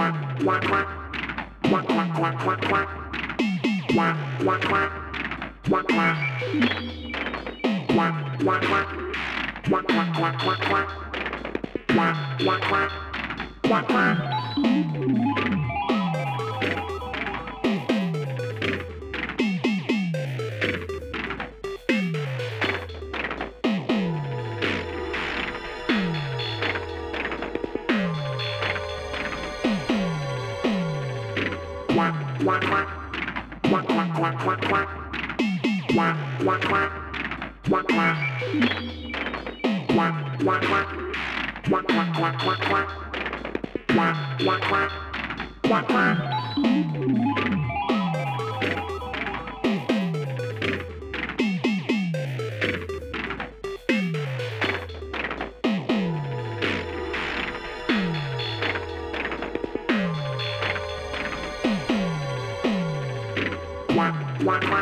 quack, quack, quack. What?